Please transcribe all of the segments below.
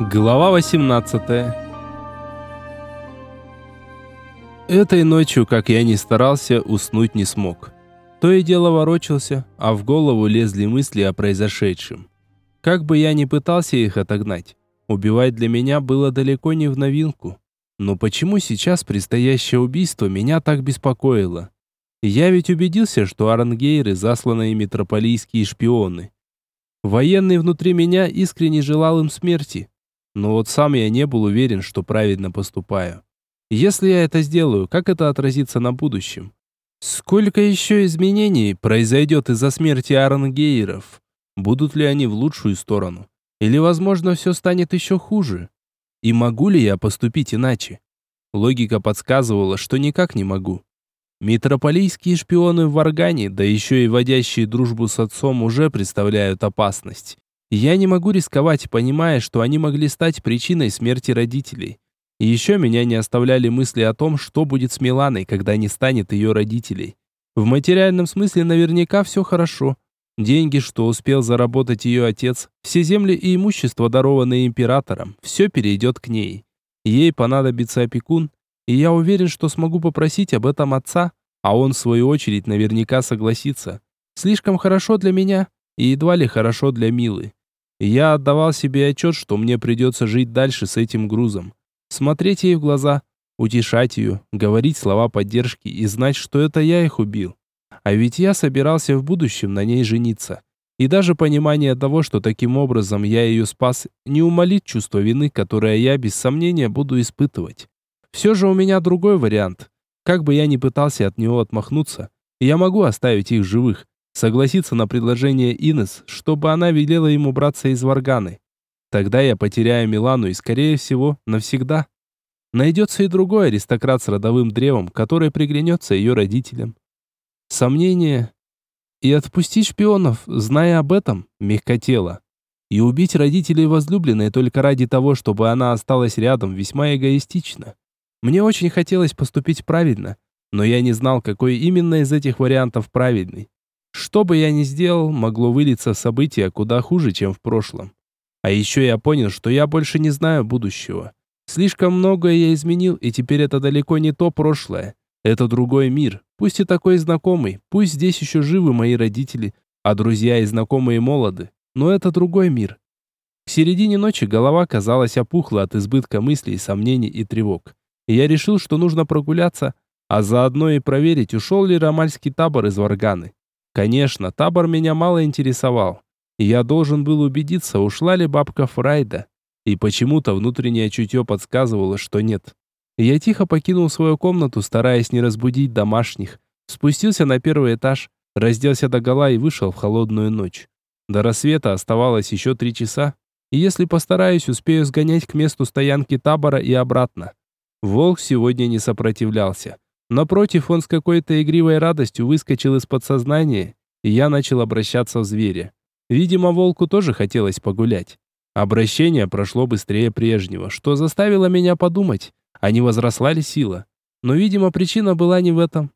Глава 18 Этой ночью, как я ни старался, уснуть не смог. То и дело ворочался, а в голову лезли мысли о произошедшем. Как бы я ни пытался их отогнать, убивать для меня было далеко не в новинку. Но почему сейчас предстоящее убийство меня так беспокоило? Я ведь убедился, что арангейры засланные метрополийские шпионы. Военный внутри меня искренне желал им смерти, но вот сам я не был уверен, что правильно поступаю. Если я это сделаю, как это отразится на будущем? Сколько еще изменений произойдет из-за смерти Арангейров? Будут ли они в лучшую сторону? Или, возможно, все станет еще хуже? И могу ли я поступить иначе? Логика подсказывала, что никак не могу. Метрополийские шпионы в Варгане, да еще и водящие дружбу с отцом, уже представляют опасность. Я не могу рисковать, понимая, что они могли стать причиной смерти родителей. И еще меня не оставляли мысли о том, что будет с Миланой, когда не станет ее родителей. В материальном смысле наверняка все хорошо. Деньги, что успел заработать ее отец, все земли и имущество, дарованные императором, все перейдет к ней. Ей понадобится опекун, и я уверен, что смогу попросить об этом отца, а он, в свою очередь, наверняка согласится. Слишком хорошо для меня и едва ли хорошо для Милы. Я отдавал себе отчет, что мне придется жить дальше с этим грузом. Смотреть ей в глаза, утешать ее, говорить слова поддержки и знать, что это я их убил. А ведь я собирался в будущем на ней жениться. И даже понимание того, что таким образом я ее спас, не умолит чувство вины, которое я без сомнения буду испытывать. Все же у меня другой вариант. Как бы я ни пытался от него отмахнуться, я могу оставить их живых, согласиться на предложение Инес, чтобы она велела ему браться из Варганы. Тогда я потеряю Милану и, скорее всего, навсегда. Найдется и другой аристократ с родовым древом, который приглянется ее родителям. Сомнение. И отпустить шпионов, зная об этом, мягкотело. И убить родителей возлюбленной только ради того, чтобы она осталась рядом, весьма эгоистично. Мне очень хотелось поступить правильно, но я не знал, какой именно из этих вариантов правильный. Что бы я ни сделал, могло вылиться в события куда хуже, чем в прошлом. А еще я понял, что я больше не знаю будущего. Слишком многое я изменил, и теперь это далеко не то прошлое. Это другой мир, пусть и такой знакомый, пусть здесь еще живы мои родители, а друзья и знакомые молоды, но это другой мир. К середине ночи голова, казалась опухла от избытка мыслей, сомнений и тревог. И я решил, что нужно прогуляться, а заодно и проверить, ушел ли ромальский табор из Варганы. Конечно, табор меня мало интересовал. И я должен был убедиться, ушла ли бабка Фрайда. И почему-то внутреннее чутье подсказывало, что нет. Я тихо покинул свою комнату, стараясь не разбудить домашних. Спустился на первый этаж, разделся догола и вышел в холодную ночь. До рассвета оставалось еще три часа, и если постараюсь, успею сгонять к месту стоянки табора и обратно. Волк сегодня не сопротивлялся. Напротив, он с какой-то игривой радостью выскочил из подсознания, и я начал обращаться в зверя. Видимо, волку тоже хотелось погулять. Обращение прошло быстрее прежнего, что заставило меня подумать, а не возросла ли сила. Но, видимо, причина была не в этом.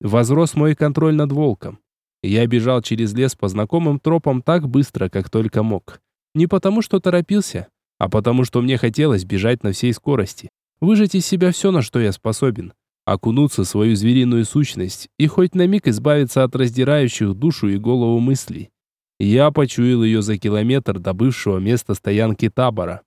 Возрос мой контроль над волком. Я бежал через лес по знакомым тропам так быстро, как только мог. Не потому, что торопился, а потому, что мне хотелось бежать на всей скорости. Выжать из себя все, на что я способен окунуться в свою звериную сущность и хоть на миг избавиться от раздирающих душу и голову мыслей. Я почуял ее за километр до бывшего места стоянки табора.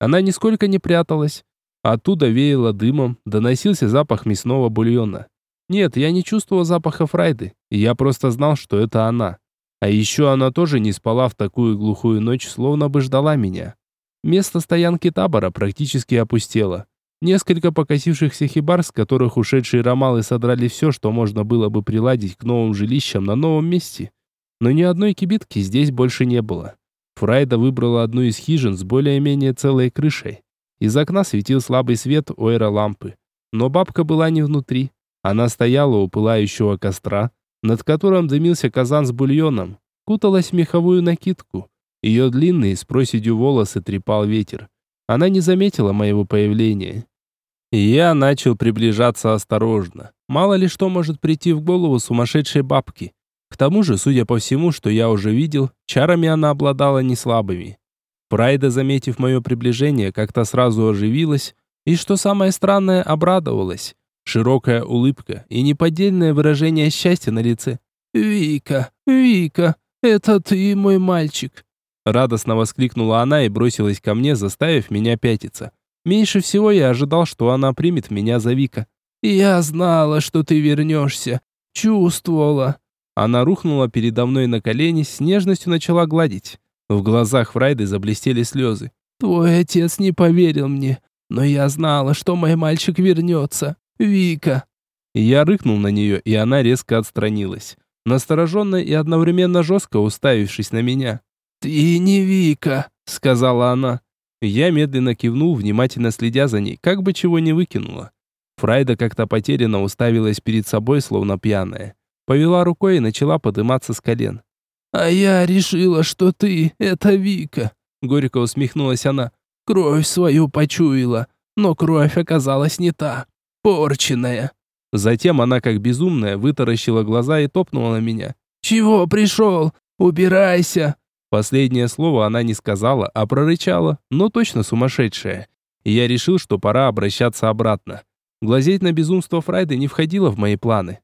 Она нисколько не пряталась. Оттуда веяло дымом, доносился запах мясного бульона. Нет, я не чувствовал запаха Фрайды, я просто знал, что это она. А еще она тоже не спала в такую глухую ночь, словно бы ждала меня. Место стоянки табора практически опустело. Несколько покосившихся хибар, с которых ушедшие ромалы содрали все, что можно было бы приладить к новым жилищам на новом месте. Но ни одной кибитки здесь больше не было. Фрайда выбрала одну из хижин с более-менее целой крышей. Из окна светил слабый свет ойра-лампы. Но бабка была не внутри. Она стояла у пылающего костра, над которым дымился казан с бульоном, куталась в меховую накидку. Ее длинные с проседью волосы трепал ветер. Она не заметила моего появления. Я начал приближаться осторожно. Мало ли что может прийти в голову сумасшедшей бабки. К тому же, судя по всему, что я уже видел, чарами она обладала не слабыми. Прайда, заметив мое приближение, как-то сразу оживилась и, что самое странное, обрадовалась. Широкая улыбка и неподдельное выражение счастья на лице. «Вика, Вика, это ты, мой мальчик!» Радостно воскликнула она и бросилась ко мне, заставив меня пятиться. Меньше всего я ожидал, что она примет меня за Вика. «Я знала, что ты вернешься. Чувствовала». Она рухнула передо мной на колени, с нежностью начала гладить. В глазах Фрайды заблестели слезы. «Твой отец не поверил мне, но я знала, что мой мальчик вернется. Вика!» Я рыкнул на нее, и она резко отстранилась. Настороженно и одновременно жестко уставившись на меня. «Ты не Вика», — сказала она. Я медленно кивнул, внимательно следя за ней, как бы чего не выкинула. Фрайда как-то потерянно уставилась перед собой, словно пьяная. Повела рукой и начала подниматься с колен. «А я решила, что ты — это Вика», — горько усмехнулась она. «Кровь свою почуяла, но кровь оказалась не та, порченная». Затем она, как безумная, вытаращила глаза и топнула на меня. «Чего пришел? Убирайся!» Последнее слово она не сказала, а прорычала, но точно сумасшедшая. Я решил, что пора обращаться обратно. Глазеть на безумство Фрайды не входило в мои планы.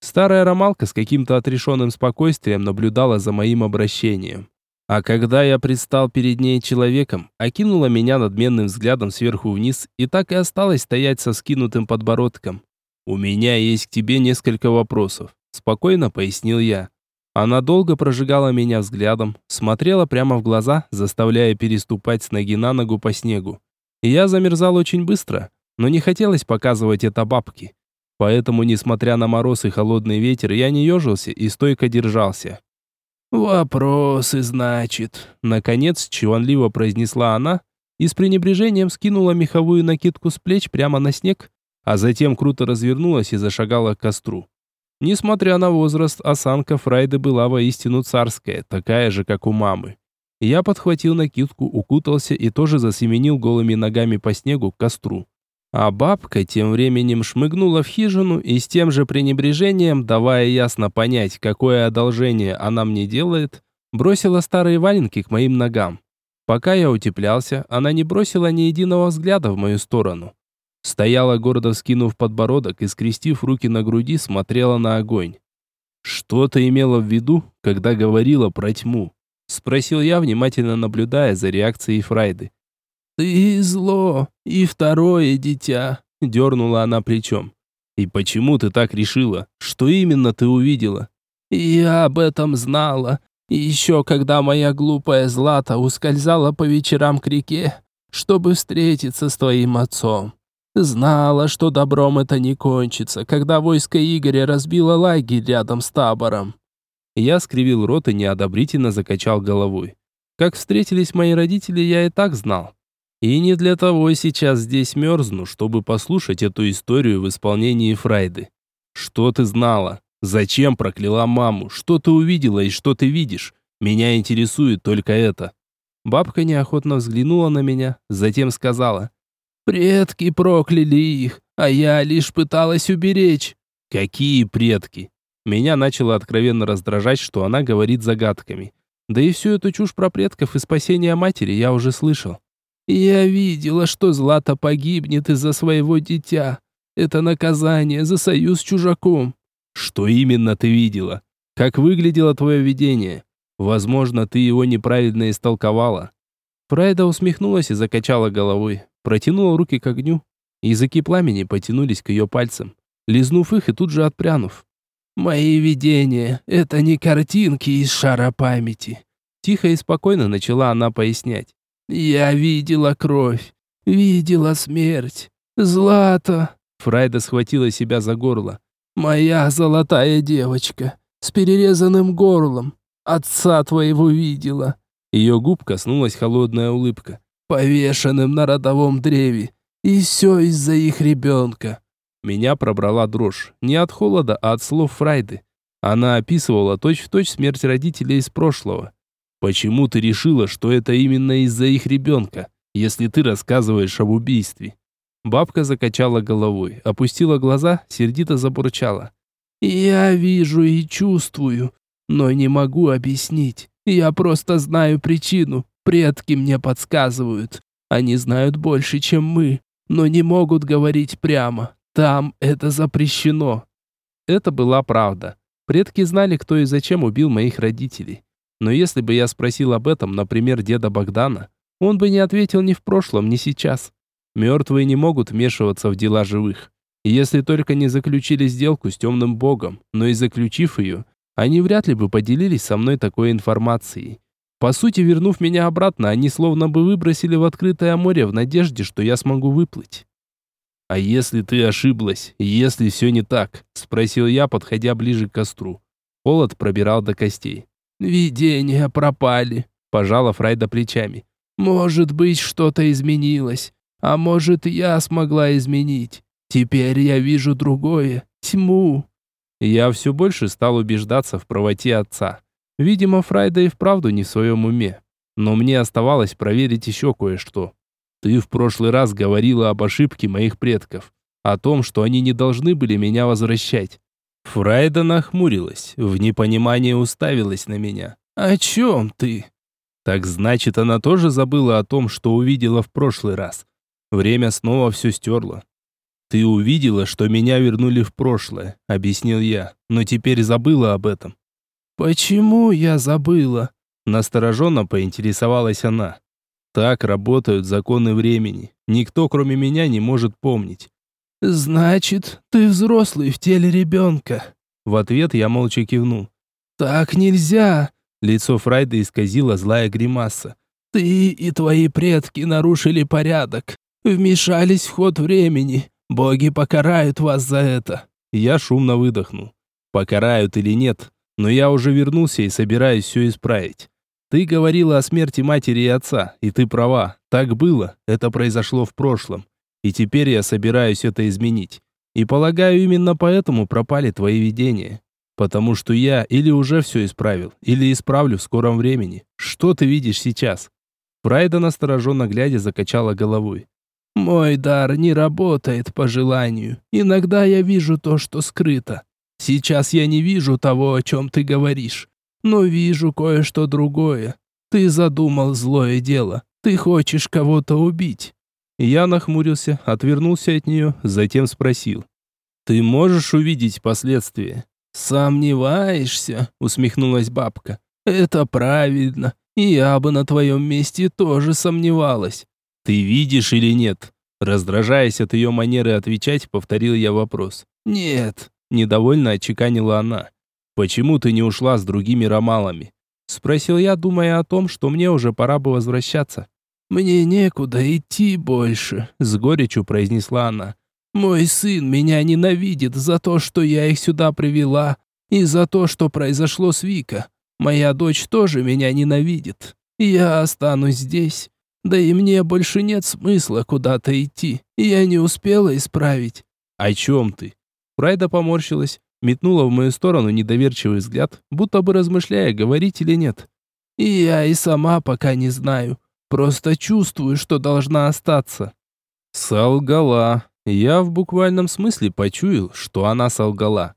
Старая ромалка с каким-то отрешенным спокойствием наблюдала за моим обращением. А когда я предстал перед ней человеком, окинула меня надменным взглядом сверху вниз и так и осталась стоять со скинутым подбородком. «У меня есть к тебе несколько вопросов», – спокойно пояснил я. Она долго прожигала меня взглядом, смотрела прямо в глаза, заставляя переступать с ноги на ногу по снегу. И я замерзал очень быстро, но не хотелось показывать это бабке. Поэтому, несмотря на мороз и холодный ветер, я не ежился и стойко держался. «Вопросы, значит», — наконец чванливо произнесла она и с пренебрежением скинула меховую накидку с плеч прямо на снег, а затем круто развернулась и зашагала к костру. Несмотря на возраст, осанка Фрайды была воистину царская, такая же, как у мамы. Я подхватил накидку, укутался и тоже засеменил голыми ногами по снегу к костру. А бабка тем временем шмыгнула в хижину и с тем же пренебрежением, давая ясно понять, какое одолжение она мне делает, бросила старые валенки к моим ногам. Пока я утеплялся, она не бросила ни единого взгляда в мою сторону. Стояла гордо вскинув подбородок и скрестив руки на груди, смотрела на огонь. «Что ты имела в виду, когда говорила про тьму?» Спросил я, внимательно наблюдая за реакцией Фрайды. «Ты зло, и второе дитя», — дернула она плечом. «И почему ты так решила? Что именно ты увидела?» «Я об этом знала. И еще когда моя глупая Злата ускользала по вечерам к реке, чтобы встретиться с твоим отцом. Знала, что добром это не кончится, когда войско Игоря разбило лагерь рядом с табором. Я скривил рот и неодобрительно закачал головой. Как встретились мои родители, я и так знал. И не для того сейчас здесь мерзну, чтобы послушать эту историю в исполнении Фрайды. Что ты знала? Зачем прокляла маму? Что ты увидела и что ты видишь? Меня интересует только это. Бабка неохотно взглянула на меня, затем сказала: Предки прокляли их, а я лишь пыталась уберечь. Какие предки? Меня начало откровенно раздражать, что она говорит загадками. Да и всю эту чушь про предков и спасение матери я уже слышал. Я видела, что Злата погибнет из-за своего дитя. Это наказание за союз с чужаком. Что именно ты видела? Как выглядело твое видение? Возможно, ты его неправильно истолковала. Прайда усмехнулась и закачала головой протянула руки к огню. Языки пламени потянулись к ее пальцам, лизнув их и тут же отпрянув. «Мои видения — это не картинки из шара памяти», — тихо и спокойно начала она пояснять. «Я видела кровь, видела смерть. Злата!» Фрайда схватила себя за горло. «Моя золотая девочка, с перерезанным горлом. Отца твоего видела». Ее губ коснулась холодная улыбка повешенным на родовом древе. И все из-за их ребенка. Меня пробрала дрожь. Не от холода, а от слов Фрайды. Она описывала точь-в-точь точь смерть родителей из прошлого. Почему ты решила, что это именно из-за их ребенка, если ты рассказываешь об убийстве? Бабка закачала головой, опустила глаза, сердито забурчала. «Я вижу и чувствую, но не могу объяснить. Я просто знаю причину. Предки мне подсказывают. Они знают больше, чем мы, но не могут говорить прямо. Там это запрещено. Это была правда. Предки знали, кто и зачем убил моих родителей. Но если бы я спросил об этом, например, деда Богдана, он бы не ответил ни в прошлом, ни сейчас. Мертвые не могут вмешиваться в дела живых. Если только не заключили сделку с темным богом, но и заключив ее, они вряд ли бы поделились со мной такой информацией. По сути, вернув меня обратно, они словно бы выбросили в открытое море в надежде, что я смогу выплыть. «А если ты ошиблась? Если все не так?» – спросил я, подходя ближе к костру. Холод пробирал до костей. «Видения пропали», – пожала Фрайда плечами. «Может быть, что-то изменилось, а может, я смогла изменить. Теперь я вижу другое, тьму». Я все больше стал убеждаться в правоте отца. Видимо, Фрайда и вправду не в своем уме. Но мне оставалось проверить еще кое-что. Ты в прошлый раз говорила об ошибке моих предков. О том, что они не должны были меня возвращать. Фрайда нахмурилась, в непонимании уставилась на меня. «О чем ты?» Так значит, она тоже забыла о том, что увидела в прошлый раз. Время снова все стерло. «Ты увидела, что меня вернули в прошлое», — объяснил я, «но теперь забыла об этом». «Почему я забыла?» Настороженно поинтересовалась она. «Так работают законы времени. Никто, кроме меня, не может помнить. «Значит, ты взрослый в теле ребенка?» В ответ я молча кивнул. «Так нельзя!» Лицо Фрайда исказило злая гримаса. «Ты и твои предки нарушили порядок, вмешались в ход времени. Боги покарают вас за это!» Я шумно выдохнул. «Покарают или нет, но я уже вернулся и собираюсь все исправить. Ты говорила о смерти матери и отца, и ты права. Так было, это произошло в прошлом. И теперь я собираюсь это изменить. И полагаю, именно поэтому пропали твои видения. Потому что я или уже все исправил, или исправлю в скором времени. Что ты видишь сейчас?» Прайда настороженно глядя закачала головой. «Мой дар не работает по желанию. Иногда я вижу то, что скрыто. Сейчас я не вижу того, о чем ты говоришь. Но вижу кое-что другое. Ты задумал злое дело. Ты хочешь кого-то убить. Я нахмурился, отвернулся от нее, затем спросил. «Ты можешь увидеть последствия?» «Сомневаешься?» — усмехнулась бабка. «Это правильно. Я бы на твоем месте тоже сомневалась». «Ты видишь или нет?» Раздражаясь от ее манеры отвечать, повторил я вопрос. «Нет», — недовольно отчеканила она. «Почему ты не ушла с другими ромалами?» Спросил я, думая о том, что мне уже пора бы возвращаться. «Мне некуда идти больше», — с горечью произнесла она. «Мой сын меня ненавидит за то, что я их сюда привела, и за то, что произошло с Вика. Моя дочь тоже меня ненавидит. Я останусь здесь. Да и мне больше нет смысла куда-то идти. Я не успела исправить». «О чем ты?» Прайда поморщилась, метнула в мою сторону недоверчивый взгляд, будто бы размышляя, говорить или нет. «И я и сама пока не знаю. Просто чувствую, что должна остаться». Солгала. Я в буквальном смысле почуял, что она солгала.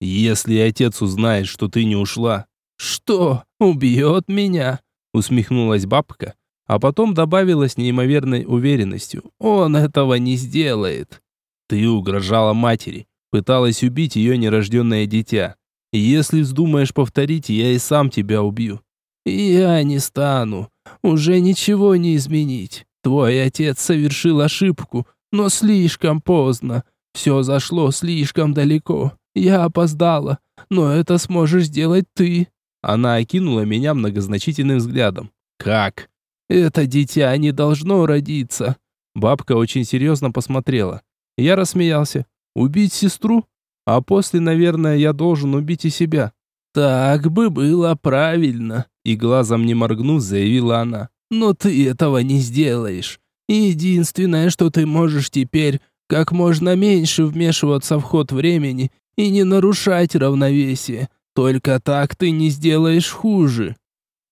«Если отец узнает, что ты не ушла...» «Что, убьет меня?» Усмехнулась бабка, а потом добавила с неимоверной уверенностью. «Он этого не сделает». «Ты угрожала матери, пыталась убить ее нерожденное дитя. Если вздумаешь повторить, я и сам тебя убью». «Я не стану уже ничего не изменить. Твой отец совершил ошибку, но слишком поздно. Все зашло слишком далеко. Я опоздала, но это сможешь сделать ты». Она окинула меня многозначительным взглядом. «Как?» «Это дитя не должно родиться». Бабка очень серьезно посмотрела. Я рассмеялся. «Убить сестру? А после, наверное, я должен убить и себя». «Так бы было правильно», и глазом не моргнув, заявила она. «Но ты этого не сделаешь. Единственное, что ты можешь теперь, как можно меньше вмешиваться в ход времени и не нарушать равновесие. Только так ты не сделаешь хуже».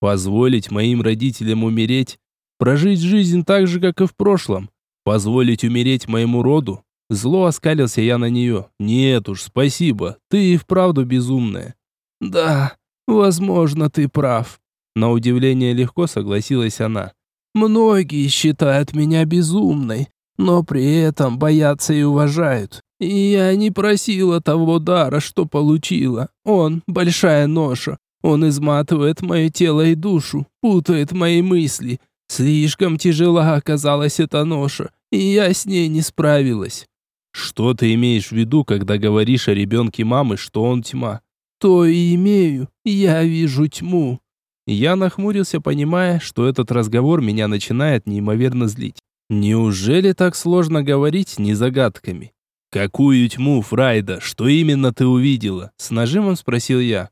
«Позволить моим родителям умереть? Прожить жизнь так же, как и в прошлом? Позволить умереть моему роду?» Зло оскалился я на нее. «Нет уж, спасибо, ты и вправду безумная». «Да, возможно, ты прав. На удивление легко согласилась она. Многие считают меня безумной, но при этом боятся и уважают. И я не просила того дара, что получила. Он – большая ноша. Он изматывает мое тело и душу, путает мои мысли. Слишком тяжела оказалась эта ноша, и я с ней не справилась. Что ты имеешь в виду, когда говоришь о ребенке мамы, что он тьма? То и имею. Я вижу тьму. Я нахмурился, понимая, что этот разговор меня начинает неимоверно злить. Неужели так сложно говорить не загадками? «Какую тьму, Фрайда? Что именно ты увидела?» С нажимом спросил я.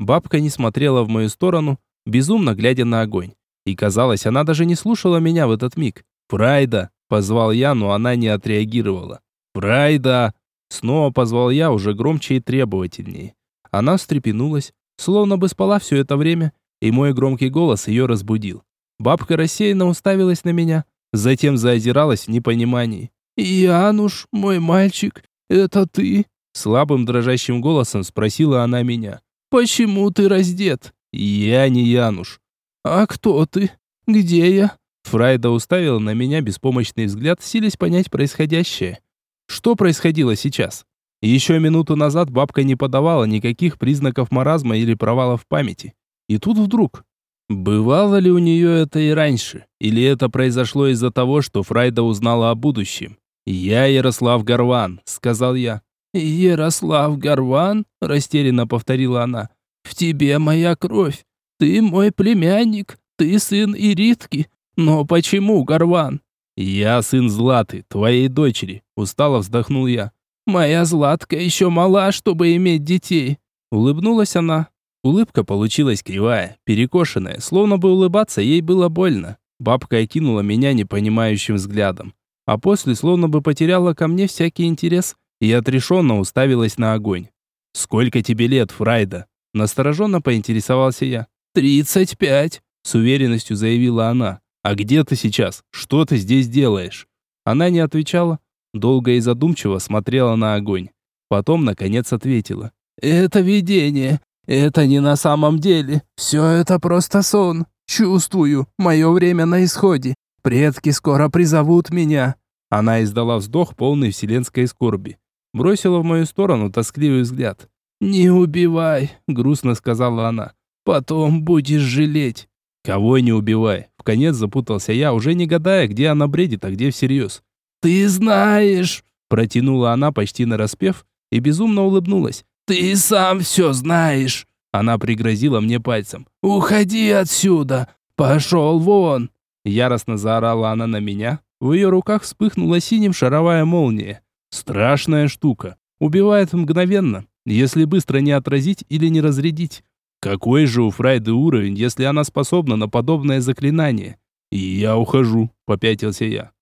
Бабка не смотрела в мою сторону, безумно глядя на огонь. И казалось, она даже не слушала меня в этот миг. «Фрайда!» – позвал я, но она не отреагировала. «Фрайда!» Снова позвал я, уже громче и требовательнее. Она встрепенулась, словно бы спала все это время, и мой громкий голос ее разбудил. Бабка рассеянно уставилась на меня, затем заозиралась в непонимании. «Януш, мой мальчик, это ты?» Слабым дрожащим голосом спросила она меня. «Почему ты раздет?» «Я не Януш». «А кто ты? Где я?» Фрайда уставила на меня беспомощный взгляд, силясь понять происходящее. Что происходило сейчас? Еще минуту назад бабка не подавала никаких признаков маразма или провала в памяти. И тут вдруг... Бывало ли у нее это и раньше? Или это произошло из-за того, что Фрайда узнала о будущем? «Я Ярослав Горван», — сказал я. «Ярослав Горван?» — растерянно повторила она. «В тебе моя кровь. Ты мой племянник. Ты сын Иритки. Но почему Горван?» «Я сын Златы, твоей дочери», — устало вздохнул я. «Моя Златка еще мала, чтобы иметь детей», — улыбнулась она. Улыбка получилась кривая, перекошенная, словно бы улыбаться ей было больно. Бабка окинула меня непонимающим взглядом, а после словно бы потеряла ко мне всякий интерес и отрешенно уставилась на огонь. «Сколько тебе лет, Фрайда?» Настороженно поинтересовался я. «Тридцать пять», — с уверенностью заявила она. «А где ты сейчас? Что ты здесь делаешь?» Она не отвечала, долго и задумчиво смотрела на огонь. Потом, наконец, ответила. «Это видение. Это не на самом деле. Все это просто сон. Чувствую, мое время на исходе. Предки скоро призовут меня». Она издала вздох, полный вселенской скорби. Бросила в мою сторону тоскливый взгляд. «Не убивай», — грустно сказала она. «Потом будешь жалеть». «Кого не убивай?» Конец запутался я, уже не гадая, где она бредит, а где всерьез. «Ты знаешь!» Протянула она почти нараспев и безумно улыбнулась. «Ты сам все знаешь!» Она пригрозила мне пальцем. «Уходи отсюда! Пошел вон!» Яростно заорала она на меня. В ее руках вспыхнула синим шаровая молния. Страшная штука. Убивает мгновенно, если быстро не отразить или не разрядить. Какой же у Фрайды уровень, если она способна на подобное заклинание? И я ухожу, попятился я.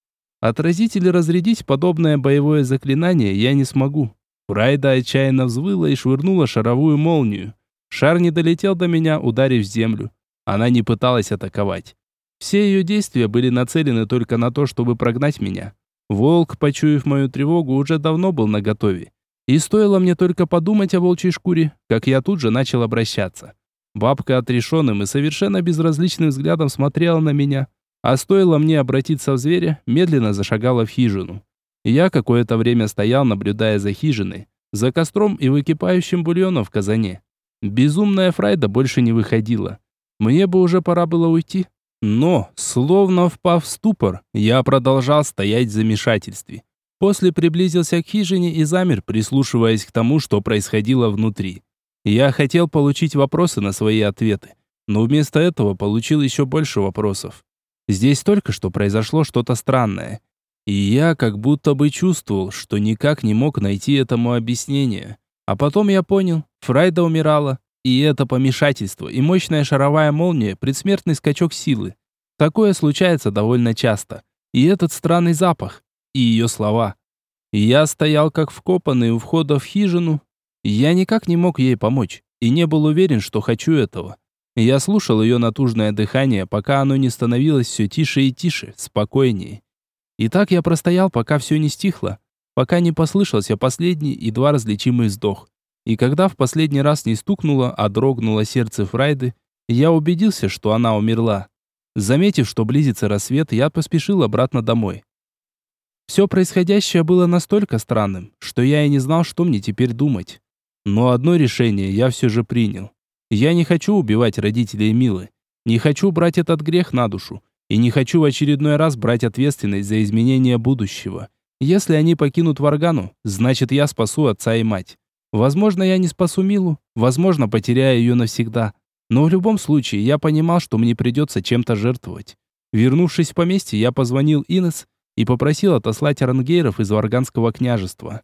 Отразить или разрядить подобное боевое заклинание я не смогу. Фрайда отчаянно взвыла и швырнула шаровую молнию. Шар не долетел до меня, ударив в землю. Она не пыталась атаковать. Все ее действия были нацелены только на то, чтобы прогнать меня. Волк, почуяв мою тревогу, уже давно был наготове. И стоило мне только подумать о волчьей шкуре, как я тут же начал обращаться. Бабка отрешенным и совершенно безразличным взглядом смотрела на меня, а стоило мне обратиться в зверя, медленно зашагала в хижину. Я какое-то время стоял, наблюдая за хижиной, за костром и выкипающим бульоном в казане. Безумная Фрайда больше не выходила. Мне бы уже пора было уйти. Но, словно впав в ступор, я продолжал стоять в замешательстве. После приблизился к хижине и замер, прислушиваясь к тому, что происходило внутри. Я хотел получить вопросы на свои ответы, но вместо этого получил еще больше вопросов. Здесь только что произошло что-то странное, и я как будто бы чувствовал, что никак не мог найти этому объяснение. А потом я понял, Фрайда умирала, и это помешательство, и мощная шаровая молния, предсмертный скачок силы. Такое случается довольно часто. И этот странный запах, и ее слова. Я стоял как вкопанный у входа в хижину. Я никак не мог ей помочь, и не был уверен, что хочу этого. Я слушал ее натужное дыхание, пока оно не становилось все тише и тише, спокойнее. И так я простоял, пока все не стихло, пока не послышался последний и два различимый вздох. И когда в последний раз не стукнуло, а дрогнуло сердце Фрайды, Я убедился, что она умерла. Заметив, что близится рассвет, я поспешил обратно домой. Все происходящее было настолько странным, что я и не знал, что мне теперь думать. Но одно решение я все же принял. Я не хочу убивать родителей Милы. Не хочу брать этот грех на душу. И не хочу в очередной раз брать ответственность за изменение будущего. Если они покинут Варгану, значит я спасу отца и мать. Возможно, я не спасу Милу, возможно, потеряю ее навсегда. Но в любом случае, я понимал, что мне придется чем-то жертвовать. Вернувшись в поместье, я позвонил Инес и попросил отослать рангейров из Варганского княжества.